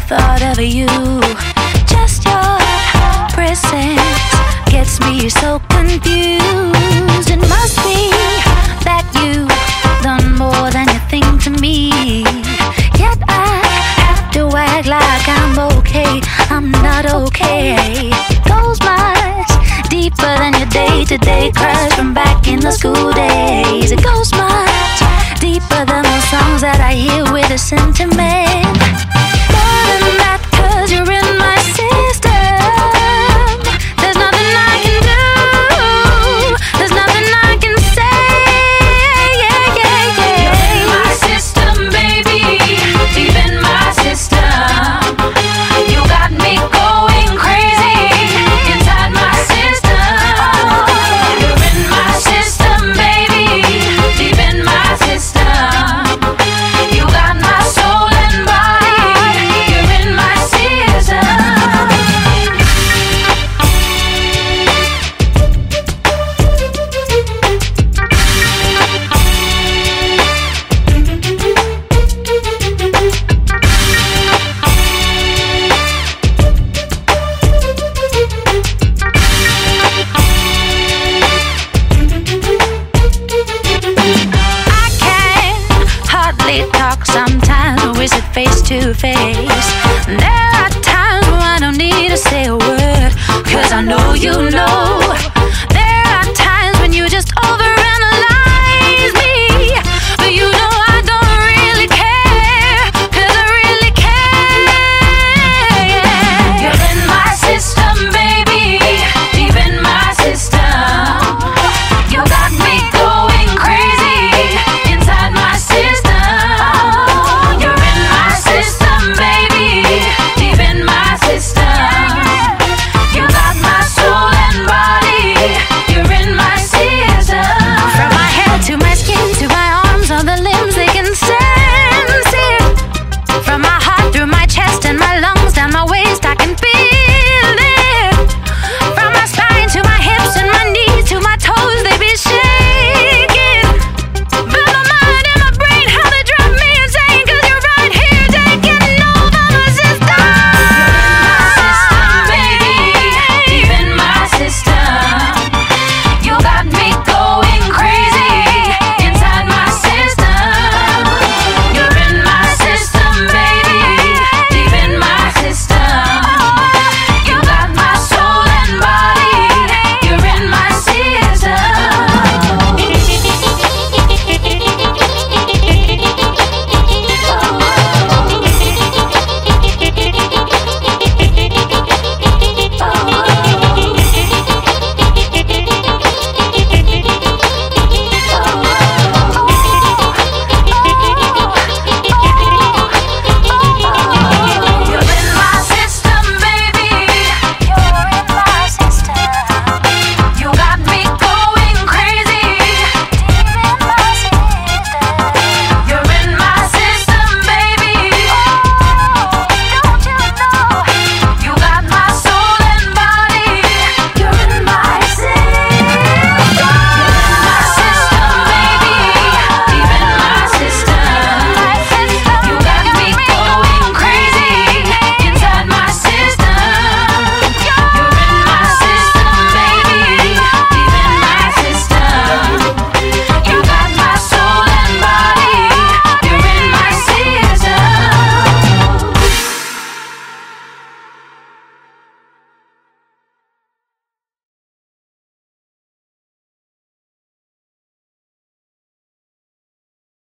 the thought of you. Just your presence gets me so confused. It must be that you've done more than you think to me. Yet I have to act like I'm okay. I'm not okay. It goes much deeper than your day-to-day crush from back in the school days. It goes much deeper than the songs that I hear with a sentiment. Face to face?